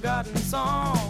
forgotten song.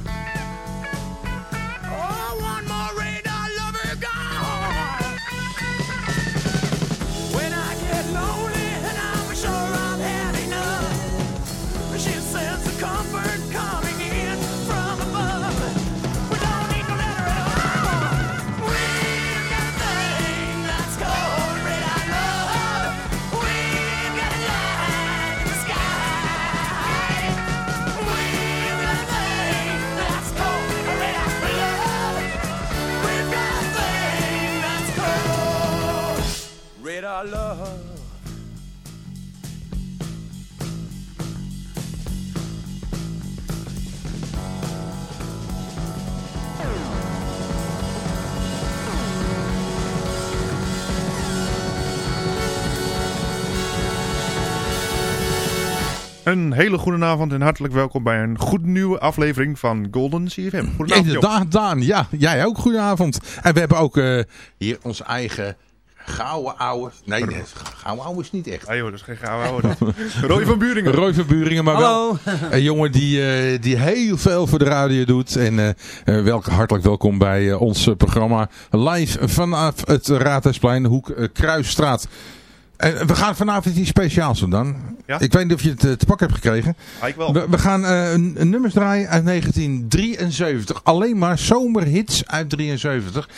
Love. Een hele goede avond en hartelijk welkom bij een goed nieuwe aflevering van Golden CFM. Goedenavond. Inderdaad, Daan. Ja, jij ook. Goedenavond. En we hebben ook eh, hier onze eigen gouden ouwe. Nee, nee, gouden ouwe is niet echt. Ah joh, dat is geen gouden ouwe. Roy van Buringen. Roy van Buringen, maar wel een jongen die, eh, die heel veel voor de radio doet. En eh eh, welk, hartelijk welkom bij ons programma live vanaf het Raadhuisplein, hoek Kruisstraat. En we gaan vanavond iets speciaals doen dan. Ja? Ik weet niet of je het eh, te pak hebt gekregen. Ah, ik wel. We, we gaan eh, een, een nummers draaien uit 1973. Alleen maar zomerhits uit 73.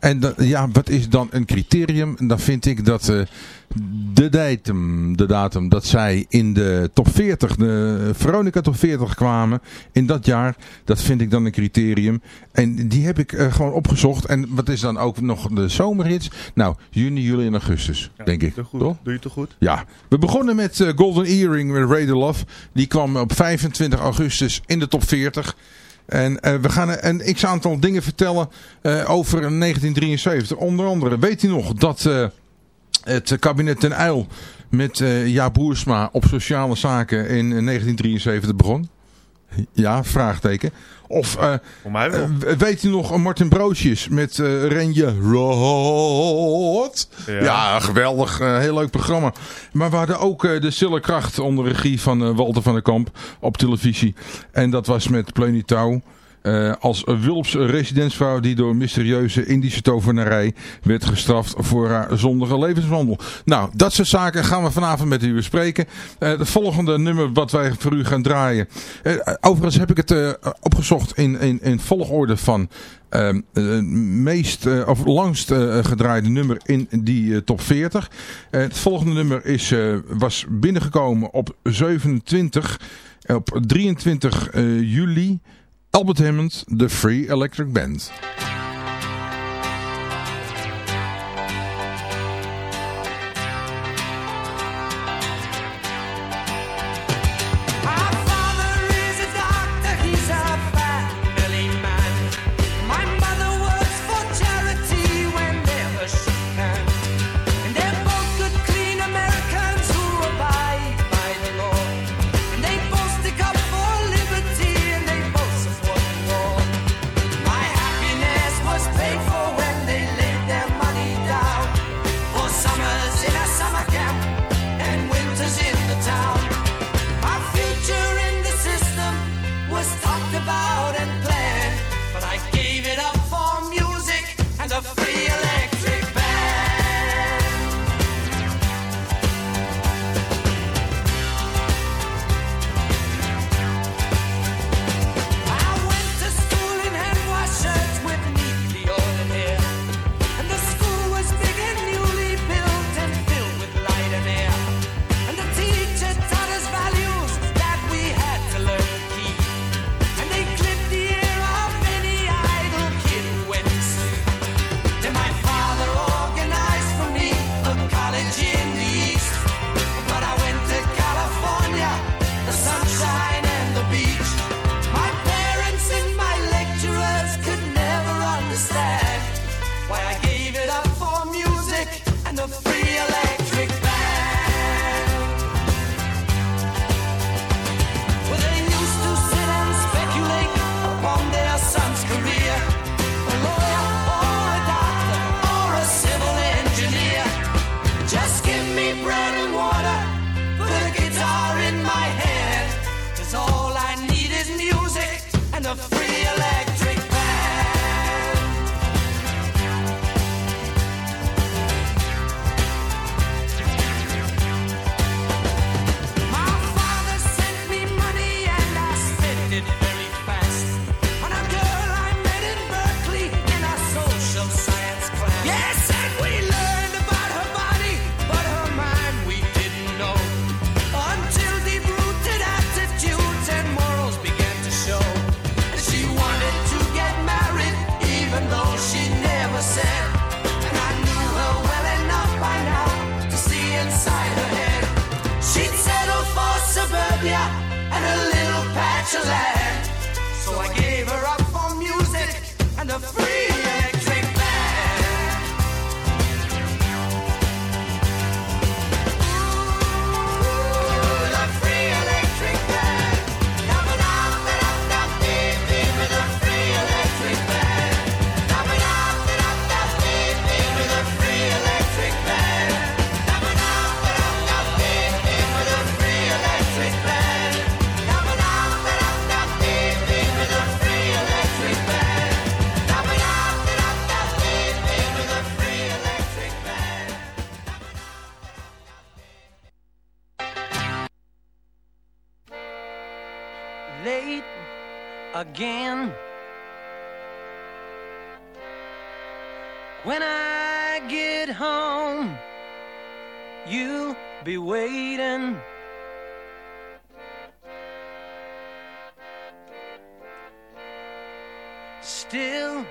En dat- ja, wat is dan een criterium? Dan vind ik dat eh, de datum, de datum dat zij in de top 40, de Veronica top 40 kwamen in dat jaar, dat vind ik dan een criterium. En die heb ik eh, gewoon opgezocht. En wat is dan ook nog de zomerhits? Nou, juni, juli en augustus, Ja, denk ik. Goed. Toch? Doe je toch goed? Ja, we begonnen met eh, Golden Earring met Ray Love. Die kwam op 25 augustus in de top 40. En eh, we gaan een, x-aantal dingen vertellen over 1973. Onder andere, weet u nog dat het kabinet ten Uyl met eh Jaap Boersma op sociale zaken in eh, 1973 begon? Ja, vraagteken. Of eh, Voor mij wel. eh, weet u nog een Martin Broosjes met eh Renje Rood? Ja. Ja, geweldig. eh, heel leuk programma. Maar we hadden ook eh, de Stille Kracht onder regie van eh, Walter van der Kamp op televisie. En dat was met Pleunie Eh, als Wulps residentsvrouw die door mysterieuze Indische tovenarij werd gestraft voor haar zondige levenswandel. Nou, dat soort zaken gaan we vanavond met u bespreken. Eh het volgende nummer wat wij voor u gaan draaien. Eh, overigens heb ik het eh, opgezocht in, in, in volgorde van ehm, eh, meest eh, of langst eh, gedraaide nummer in die eh, top 40. Eh, het volgende nummer is, eh, was binnengekomen op 27, eh, op 23 eh, juli. Albert Hammond, The Free Electric Band. So I gave her up for music and the free. Be waiting. Still,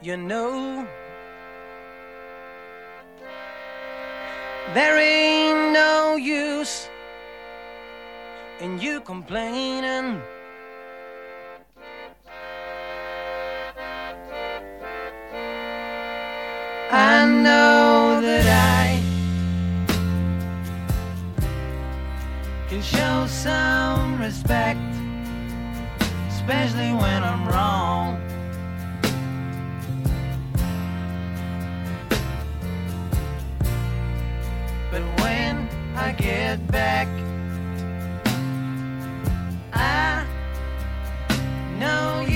you know, there ain't no use in you complaining. I know can show some respect, especially when I'm wrong. But when I get back, I know you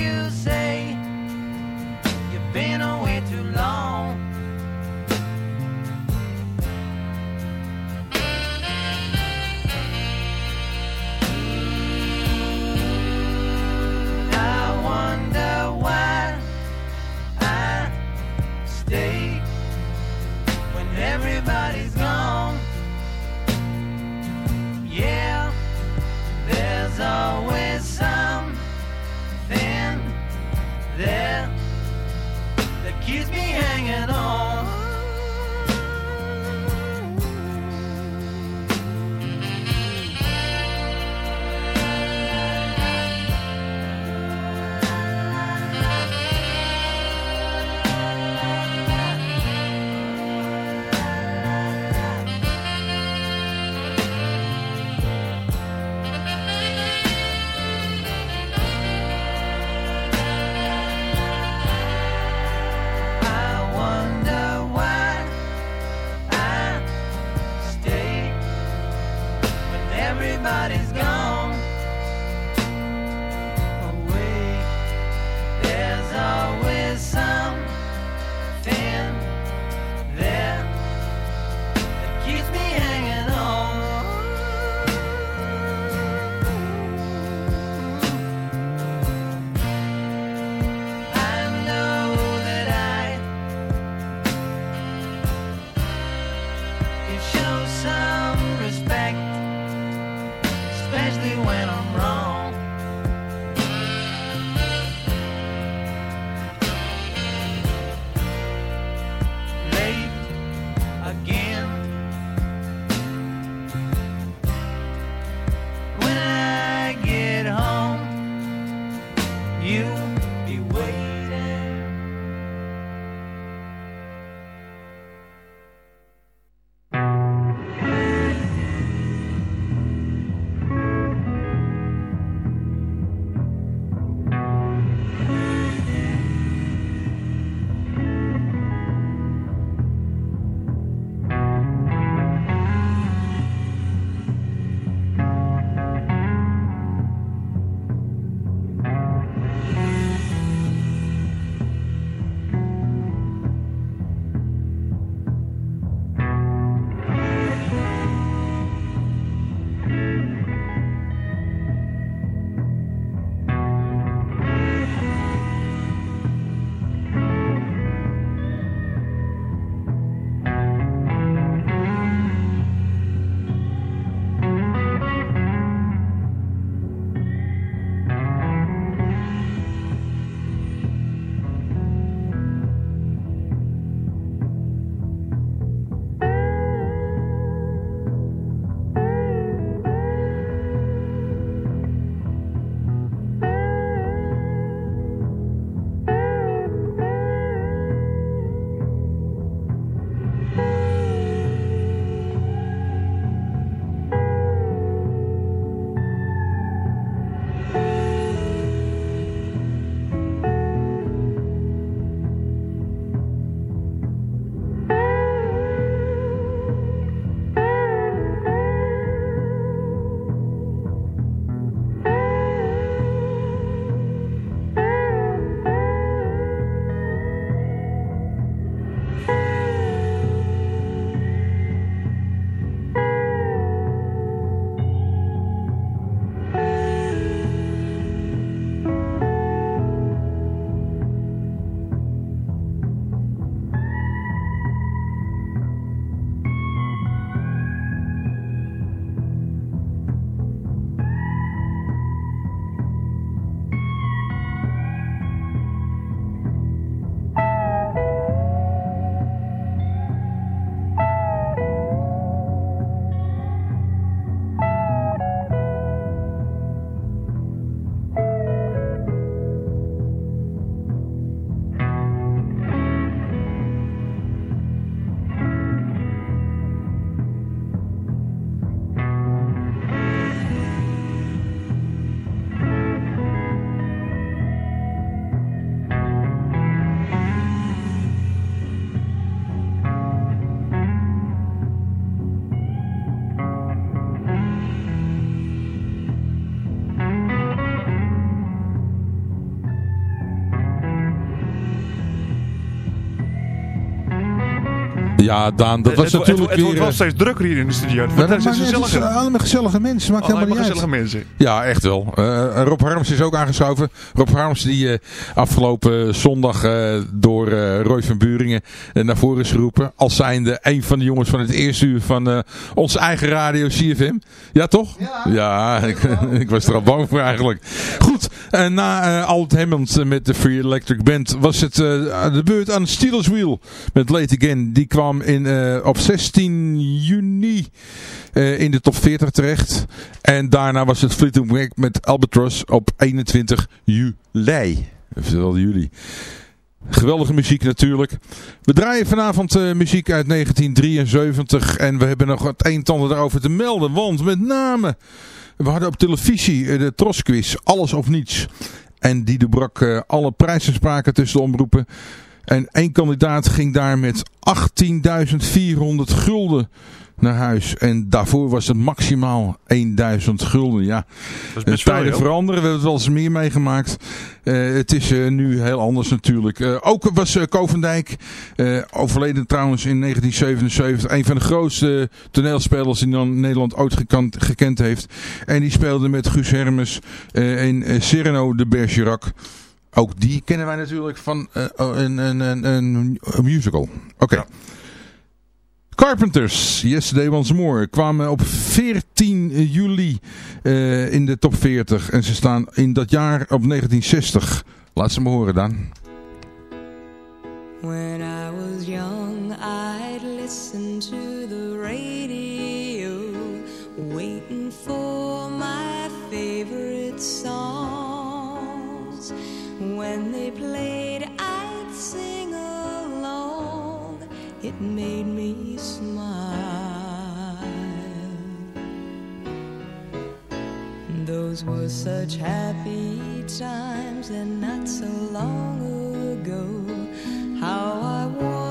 Ja, Daan, dat was het, natuurlijk het, het wordt weer... wel eh, steeds drukker hier in de studio. Het het is allemaal gezellige mensen, maakt Alleen helemaal niet uit. gezellige mensen. Ja, echt wel. Eh, Rob Harms is ook aangeschoven. Rob Harms die eh, afgelopen zondag eh, door eh, Roy van Buringen eh, naar voren is geroepen. Als zijnde een van de jongens van het eerste uur van eh, onze eigen radio CFM. Ja, toch? Ja, ik, ik was er al bang voor eigenlijk. Goed, eh, na eh Albert Hammond eh, met de Free Electric Band was het eh, de beurt aan Steelers Wheel met Late Again. Die kwam in, eh, op 16 juni eh, in de top 40 terecht. En daarna was het Fleetwood Mac met Albatross op 21 juli. Oftewel juli. Geweldige muziek natuurlijk. We draaien vanavond eh, muziek uit 1973 en we hebben nog het een daarover te melden. Want met name, we hadden op televisie de Trosquiz, Alles of Niets. En die brak eh, alle prijzenspraken tussen de omroepen. En één kandidaat ging daar met 18.400 gulden naar huis. En daarvoor was het maximaal 1000 gulden. Ja, veel, tijden veranderen. We hebben het wel eens meer meegemaakt. Eh, het is eh, nu heel anders natuurlijk. Eh, ook was Kovendijk, eh, overleden trouwens in 1977, een van de grootste toneelspelers die dan Nederland ooit gekend, gekend heeft. En die speelde met Guus Hermes eh, in eh, Cyrano de Bergerac. Ook die kennen wij natuurlijk van eh, oh, een, een, een, een, musical. Oké. Ja. Carpenters, Yesterday Once More, kwamen op 14 juli eh, in de top 40. En ze staan in dat jaar op 1960. Laat ze me horen dan. When I was young, I'd listen to When they played, I'd sing along. It made me smile. Those were such happy times and not so long ago. How I wondered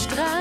Strand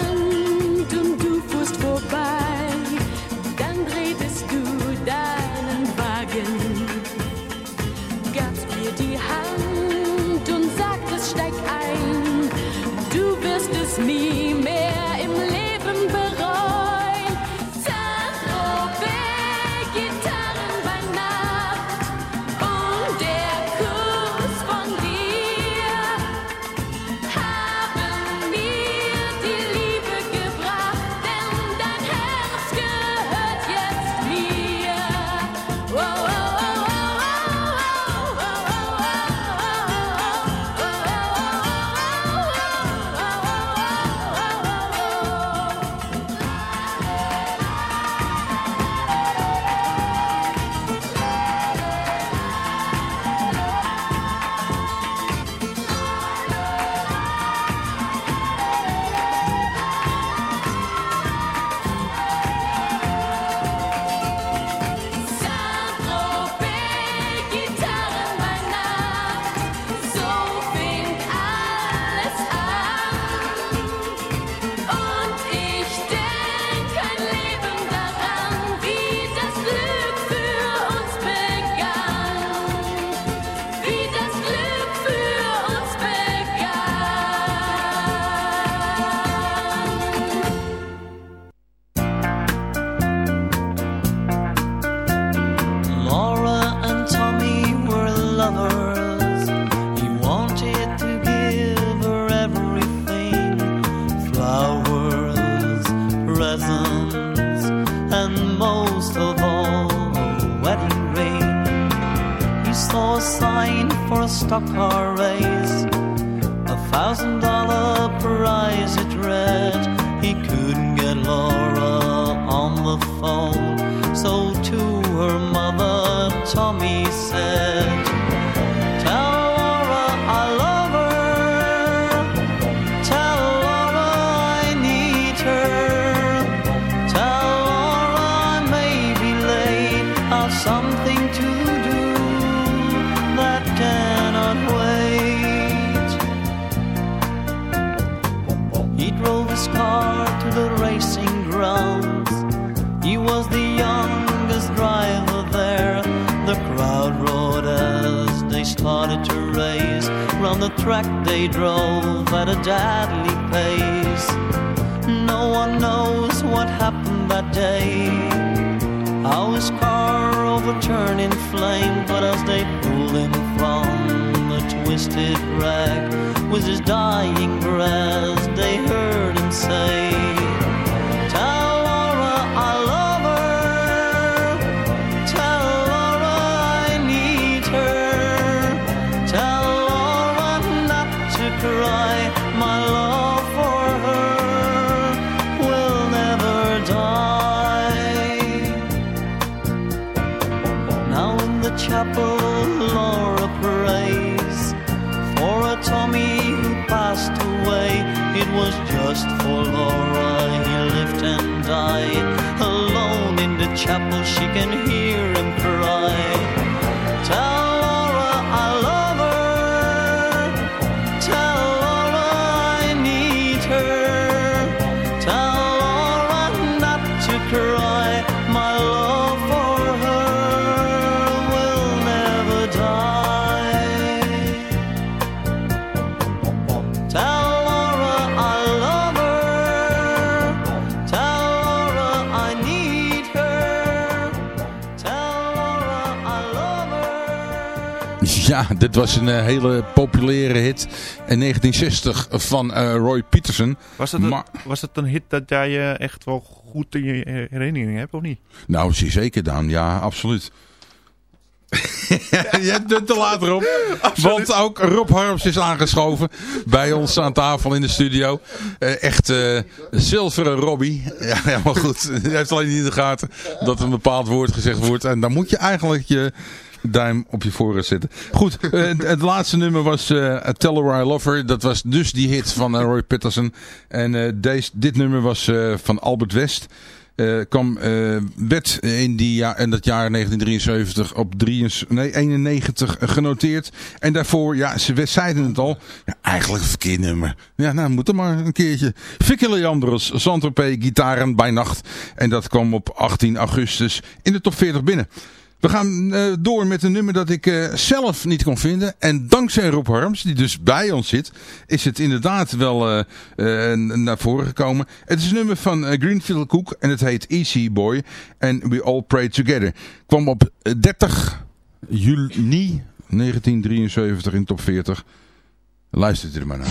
stock car race, a thousand dollar prize it read. He couldn't get Laura on the phone, so track they drove at a deadly pace. No one knows what happened that day. How his car overturned in flame, but as they pulled him from the twisted wreck with his dying breath, they heard him say, the Laura prays for a Tommy who passed away. It was just for Laura he lived and died. Alone in the chapel, she can hear him Ja, dit was een eh, hele populaire hit in 1960 van eh, Roy Peterson. Was dat, een, Maar- was dat een hit dat jij eh, echt wel goed in je herinnering hebt, of niet? Nou, zie zeker dan. Ja, absoluut. Je hebt het te laat Rob. Want ook Rob Harms is aangeschoven bij ons aan tafel in de studio. Echt zilveren Robbie. Ja, ja, maar goed. Hij heeft alleen niet in de gaten dat een bepaald woord gezegd wordt. En dan moet je eigenlijk je duim op je voorraad zetten. Goed, eh, het, laatste nummer was eh Tell Her I Love Her. Dat was dus die hit van eh, Roy Peterson. En deze, dit nummer was van Albert West. eh, kwam, werd in, die ja, in dat jaar 1973 op 3, nee, 91 genoteerd. En daarvoor, ja, ze zeiden het al, ja, eigenlijk een verkeerd nummer. Ja, nou, moet er maar een keertje. Vicky Leandros, Saint-Tropez, Gitaren bij Nacht. En dat kwam op 18 augustus in de top 40 binnen. We gaan eh, door met een nummer dat ik eh, zelf niet kon vinden. En dankzij Rob Harms, die dus bij ons zit, is het inderdaad wel eh, naar voren gekomen. Het is een nummer van Greenfield Cook en het heet Easy Boy. En We All Pray Together. Kwam op eh, 30 juni 1973 in top 40. Luistert er maar naar.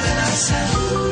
esperanza.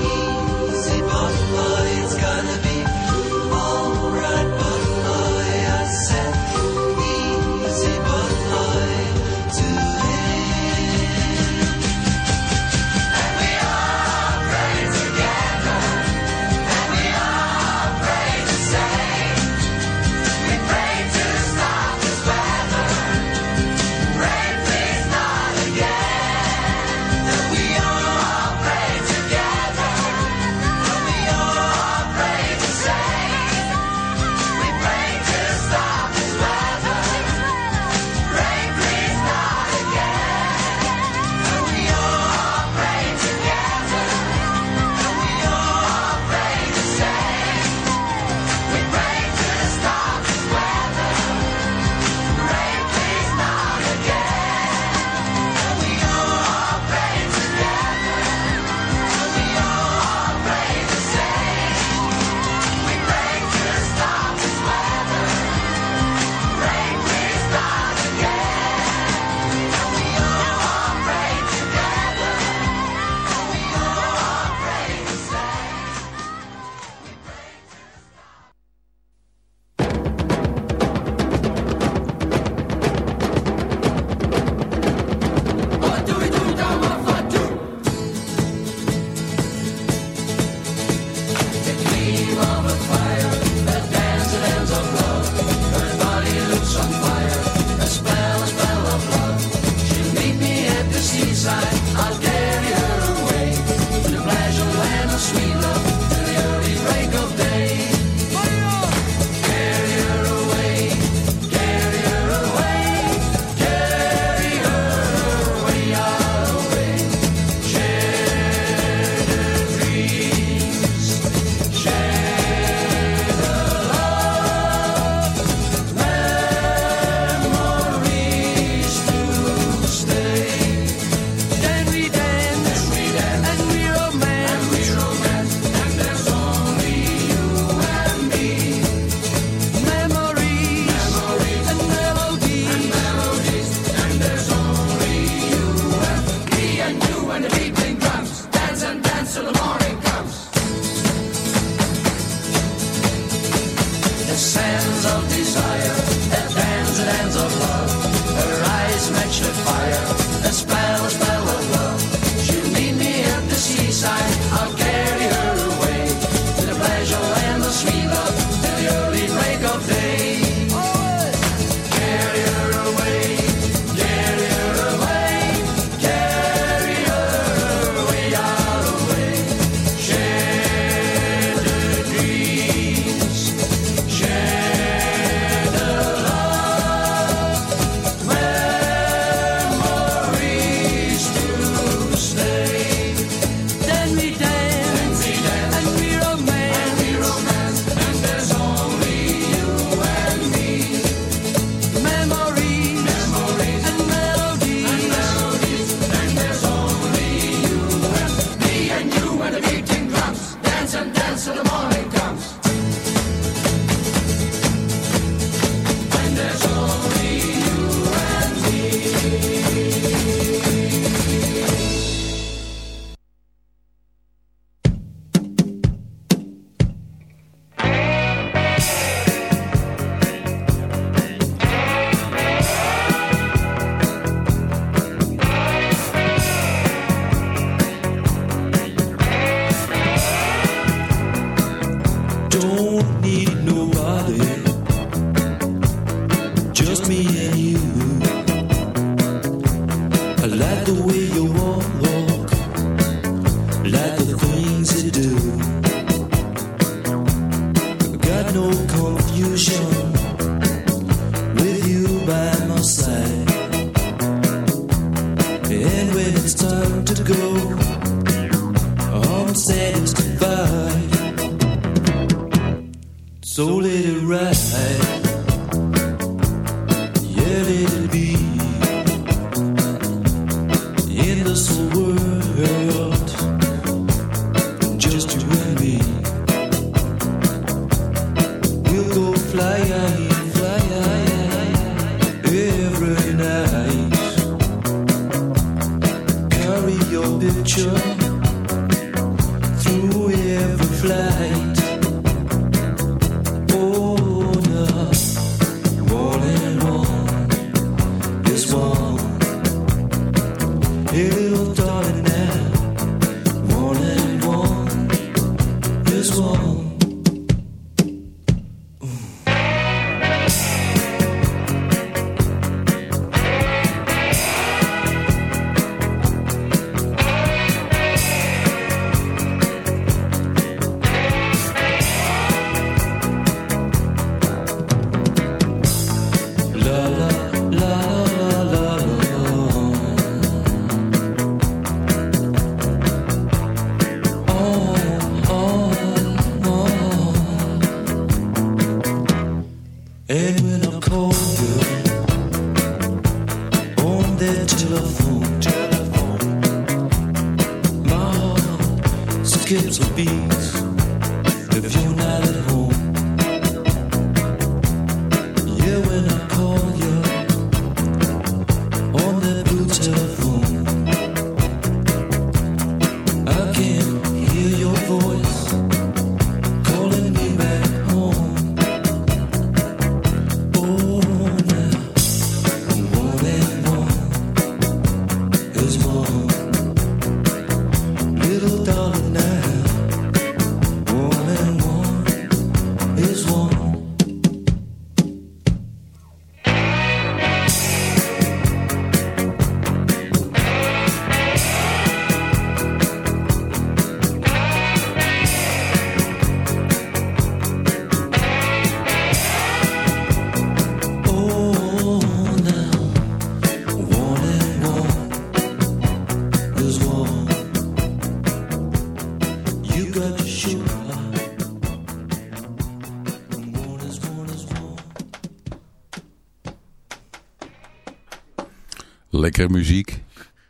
Lekkere muziek.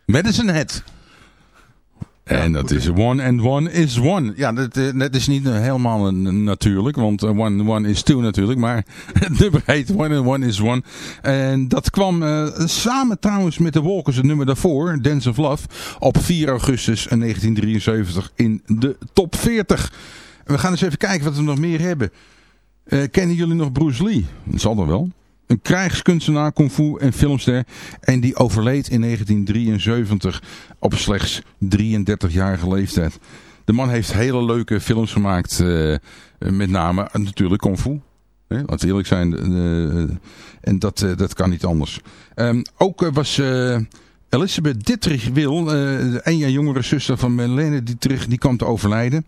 Medicine Head. En dat is one and one is one. Ja, dat, eh, dat is niet helemaal een- natuurlijk, want eh, one and one is two natuurlijk. Maar het nummer heet one and one is one. En dat kwam eh, samen trouwens met de Walkers, het nummer daarvoor, Dance of Love, op 4 augustus 1973 in de top 40. En we gaan eens even kijken wat we nog meer hebben. Kennen jullie nog Bruce Lee? Dat zal er wel. Een krijgskunstenaar, kung fu en filmster. En die overleed in 1973 op slechts 33-jarige leeftijd. De man heeft hele leuke films gemaakt. eh, met name eh, natuurlijk kung fu. Hè, laten we eerlijk zijn. eh, en dat, dat kan niet anders. Ehm, ook was... Elisabeth Dittrich Wil, de een jaar jongere zuster van Melene Dittrich, die kwam te overlijden.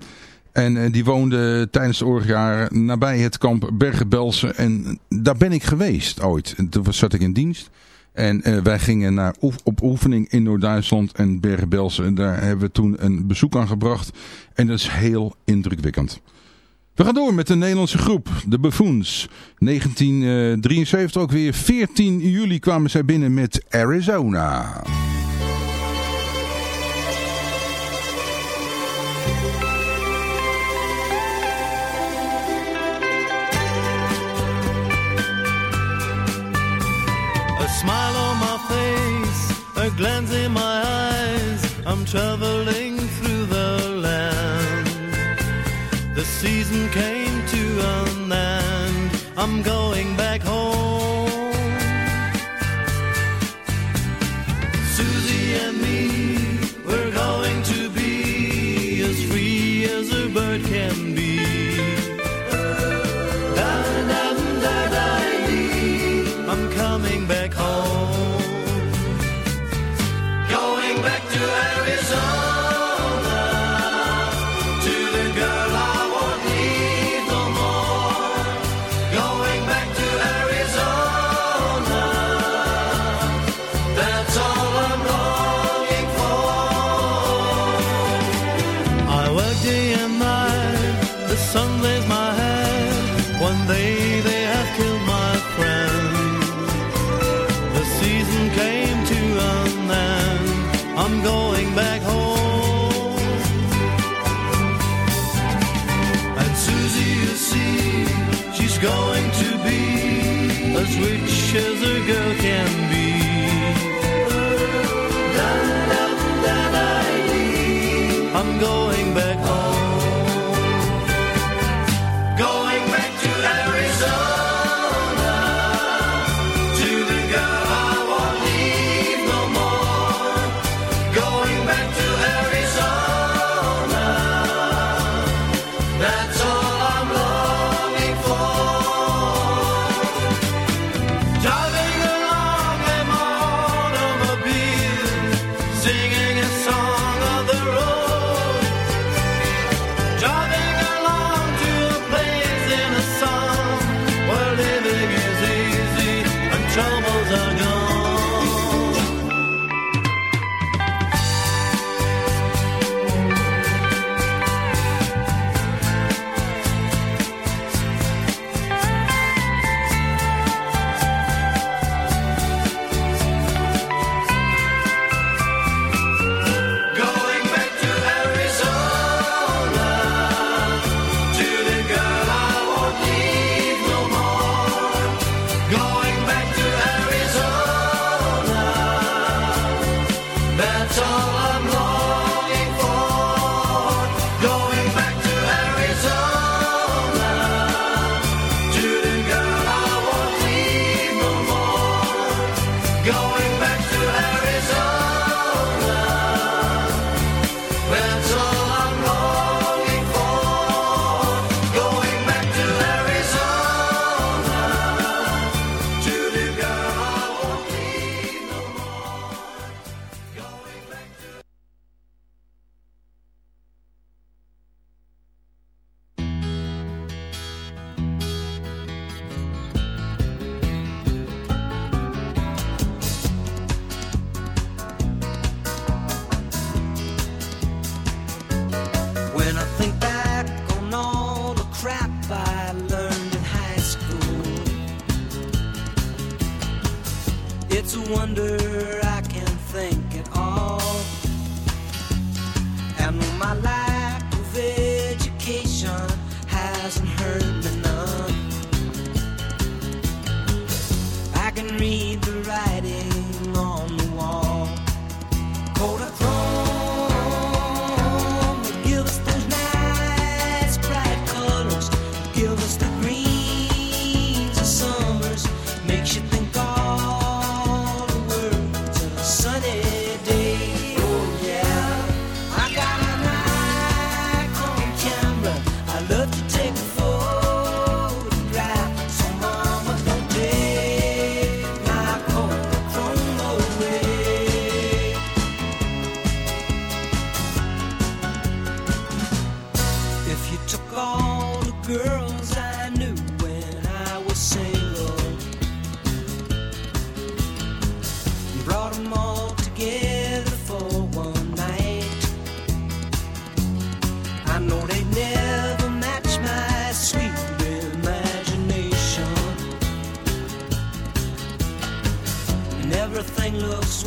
En eh, die woonde tijdens de oorlogsjaren nabij het kamp Bergen-Belsen. En daar ben ik geweest ooit. En toen zat ik in dienst. En eh, wij gingen naar op oefening in Noord-Duitsland en Bergen-Belsen. En daar hebben we toen een bezoek aan gebracht. En dat is heel indrukwekkend. We gaan door met de Nederlandse groep, de Buffoons. 1973 ook weer, 14 juli kwamen zij binnen met Arizona. A glance in my eyes. I'm traveling through the land. The season came to an end. I'm going back home. as rich as a girl can be.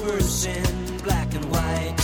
in black and white.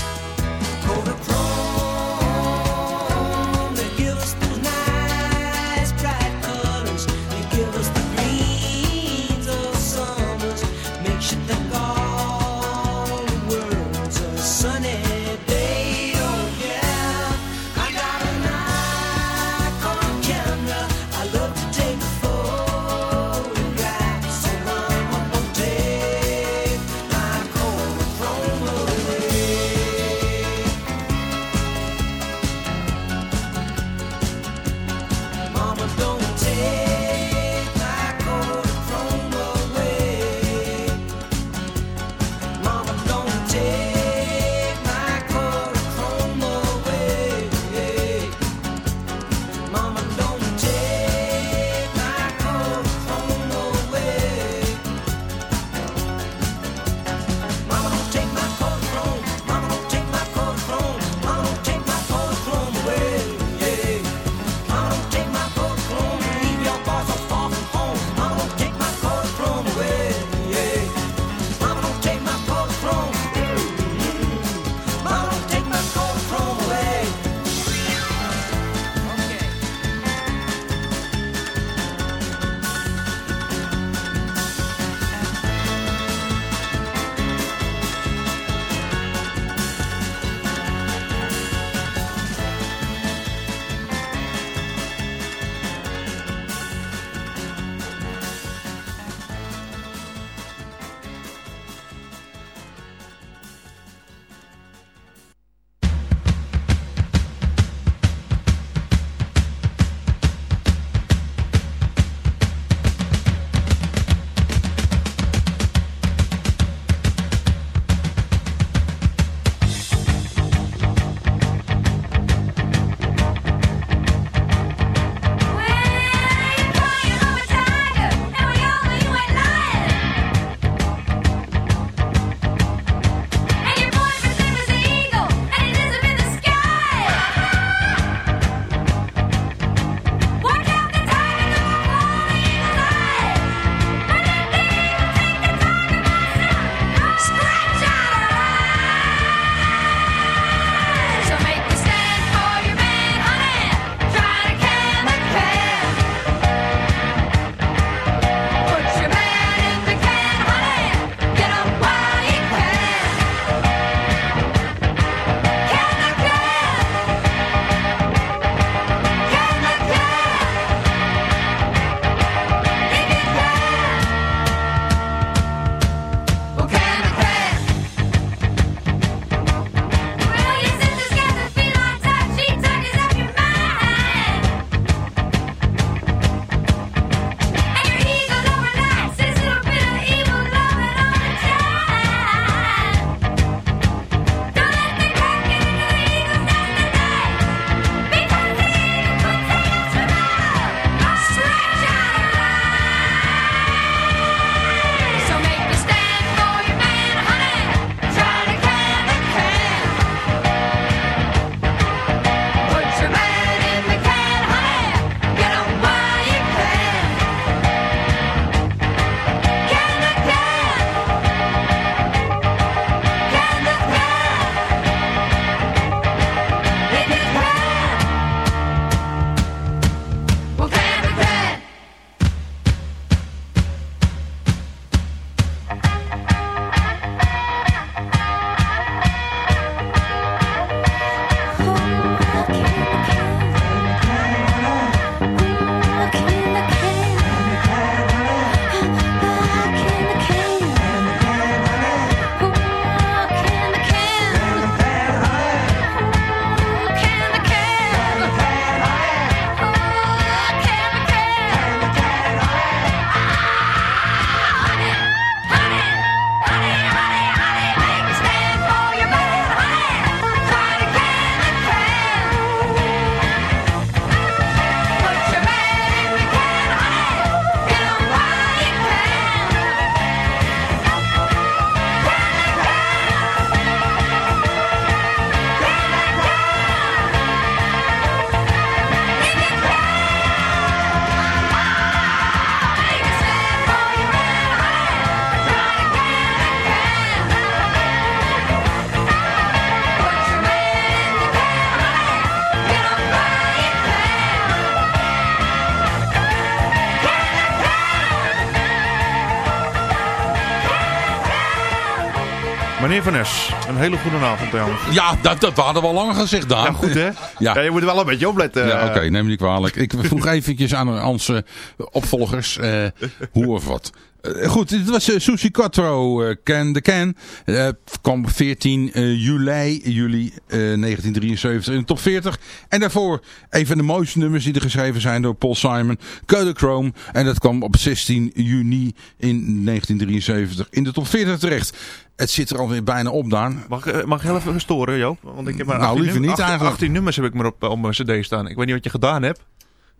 Meneer Van Nes, een hele goede avond trouwens. Ja, dat, dat hadden we al lang gezegd, Daan. Ja, goed hè? Ja. je moet er wel een beetje opletten. Ja, oké, neem me niet kwalijk. Ik vroeg eventjes aan onze opvolgers eh, hoe of wat. Eh, goed, dit was uh, Sushi Quattro, eh, Can the Can. Eh, kwam op 14 eh, juli, juli eh, 1973 in de top 40. En daarvoor een van de mooiste nummers die er geschreven zijn door Paul Simon, Chrome. En dat kwam op 16 juni in 1973 in de top 40 terecht. Het zit er alweer bijna op, Daan. Mag, ik, eh, mag ik heel even storen, Joop? Want ik heb maar Nou, 18 liever num- niet 18 eigenlijk. 18 nummers heb ik maar op, op mijn cd staan. Ik weet niet wat je gedaan hebt.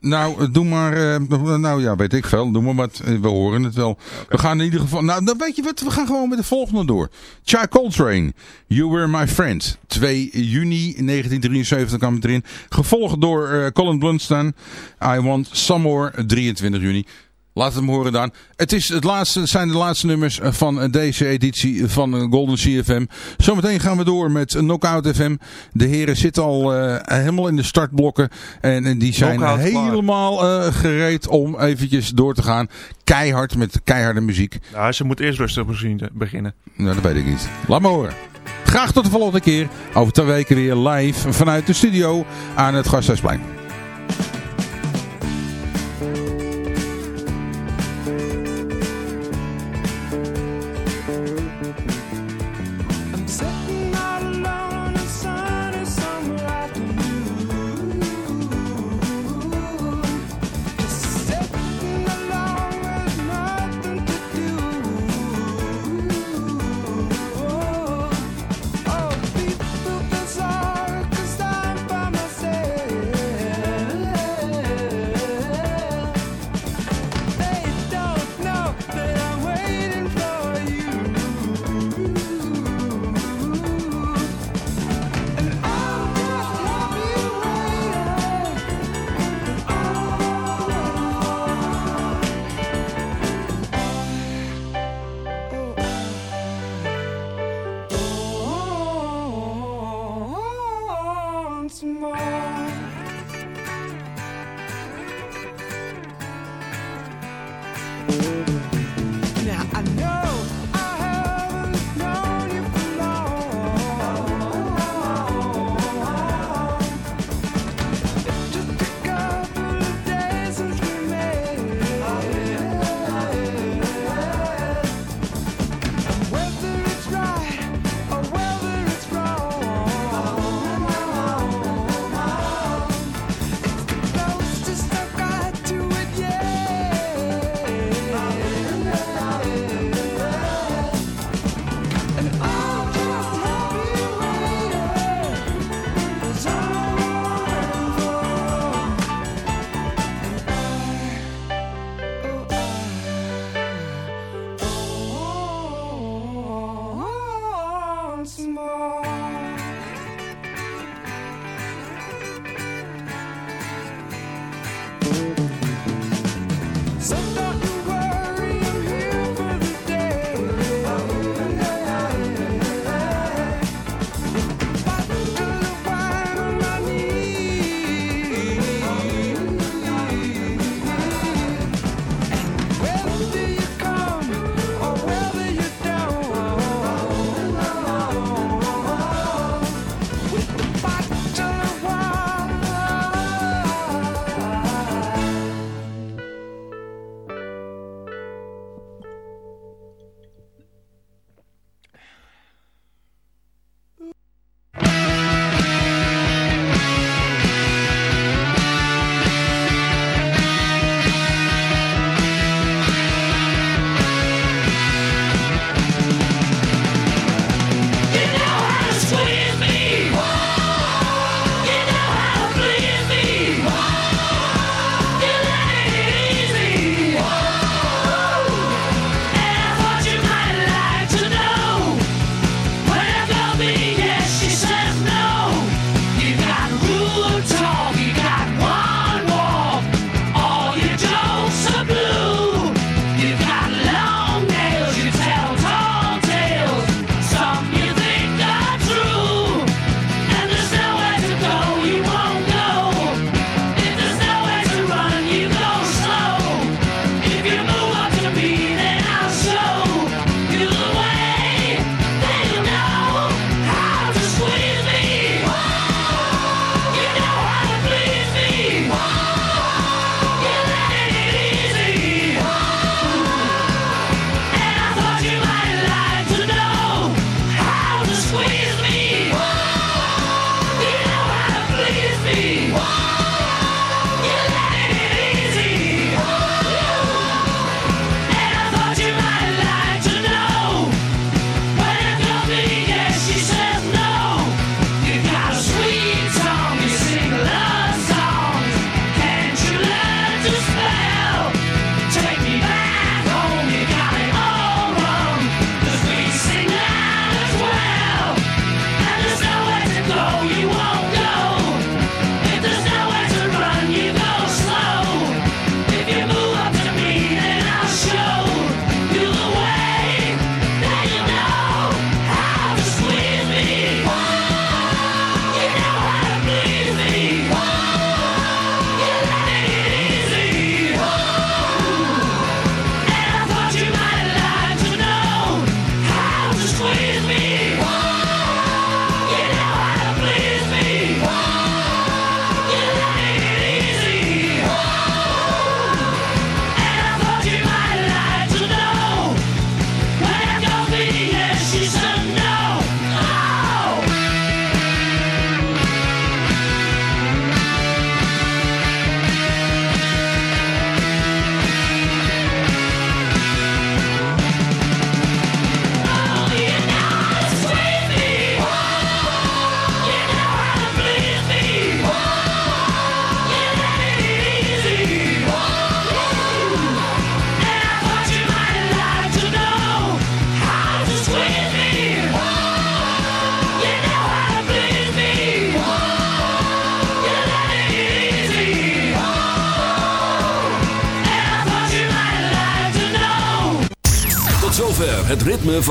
Nou, eh, doe maar. eh, nou ja, weet ik veel. Doe maar wat. eh, We horen het wel. We gaan in ieder geval. Nou, dan weet je wat? We gaan gewoon met de volgende door. Chai Coltrane. You Were My Friend. 2 juni 1973 kwam het erin. Gevolgd door eh, Colin Blunstone. I Want Some More. 23 juni. Laat het me horen, Daan. Het, is het, laatste, zijn de laatste nummers eh, van eh, deze editie van eh, Golden CFM. Zometeen gaan we door met Knockout FM. De heren zitten al helemaal in de startblokken. En, en die zijn Knockout helemaal gereed om eventjes door te gaan. Keihard met keiharde muziek. Nou, ze moet eerst rustig beginnen. Nou, dat weet ik niet. Laat maar horen. Graag tot de volgende keer. Over twee weken weer live vanuit de studio aan het Gasthuisplein.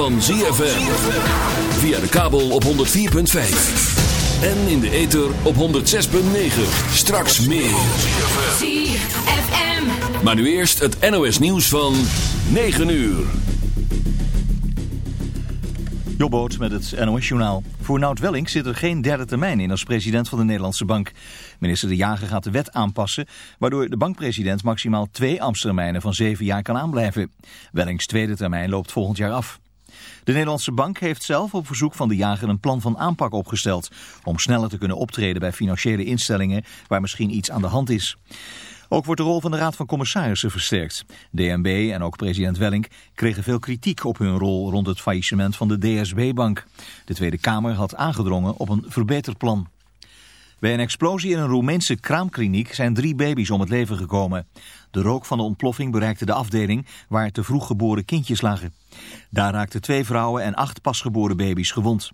Van ZFM. Via de kabel op 104.5. En in de ether op 106.9. Straks meer. ZFM. Maar nu eerst het NOS nieuws van 9 uur. Jobboot met het NOS-journaal. Voor Nout Welling zit er geen derde termijn in als president van de Nederlandse Bank. Minister De Jager gaat de wet aanpassen, waardoor de bankpresident maximaal twee ambtstermijnen van zeven jaar kan aanblijven. Wellings tweede termijn loopt volgend jaar af. De Nederlandse Bank heeft zelf op verzoek van De Jager een plan van aanpak opgesteld... om sneller te kunnen optreden bij financiële instellingen waar misschien iets aan de hand is. Ook wordt de rol van de Raad van Commissarissen versterkt. DNB en ook president Wellink kregen veel kritiek op hun rol rond het faillissement van de DSB-bank. De Tweede Kamer had aangedrongen op een verbeterplan. Bij een explosie in een Roemeense kraamkliniek zijn drie baby's om het leven gekomen. De rook van de ontploffing bereikte de afdeling waar te vroeg geboren kindjes lagen. Daar raakten twee vrouwen en acht pasgeboren baby's gewond.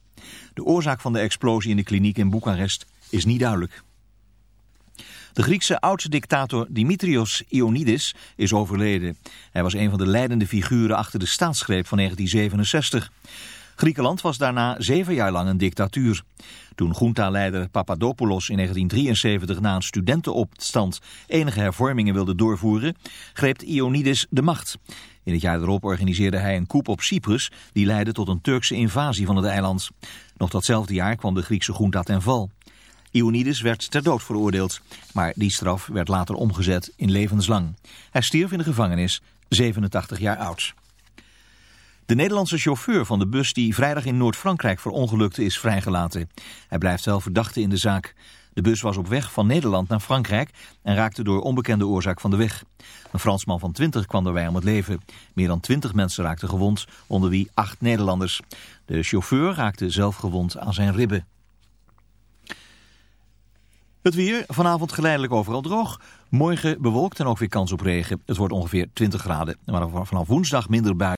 De oorzaak van de explosie in de kliniek in Boekarest is niet duidelijk. De Griekse oud-dictator Dimitrios Ioannidis is overleden. Hij was een van de leidende figuren achter de staatsgreep van 1967. Griekenland was daarna zeven jaar lang een dictatuur. Toen junta-leider Papadopoulos in 1973 na een studentenopstand enige hervormingen wilde doorvoeren, greep Ioannidis de macht. In het jaar erop organiseerde hij een coup op Cyprus die leidde tot een Turkse invasie van het eiland. Nog datzelfde jaar kwam de Griekse junta ten val. Ioannidis werd ter dood veroordeeld, maar die straf werd later omgezet in levenslang. Hij stierf in de gevangenis, 87 jaar oud. De Nederlandse chauffeur van de bus die vrijdag in Noord-Frankrijk verongelukte is vrijgelaten. Hij blijft wel verdachte in de zaak. De bus was op weg van Nederland naar Frankrijk en raakte door onbekende oorzaak van de weg. Een Fransman van 20 kwam daarbij om het leven. Meer dan 20 mensen raakten gewond, onder wie acht Nederlanders. De chauffeur raakte zelf gewond aan zijn ribben. Het weer, vanavond geleidelijk overal droog. Morgen bewolkt en ook weer kans op regen. Het wordt ongeveer 20 graden. Maar vanaf woensdag minder buien.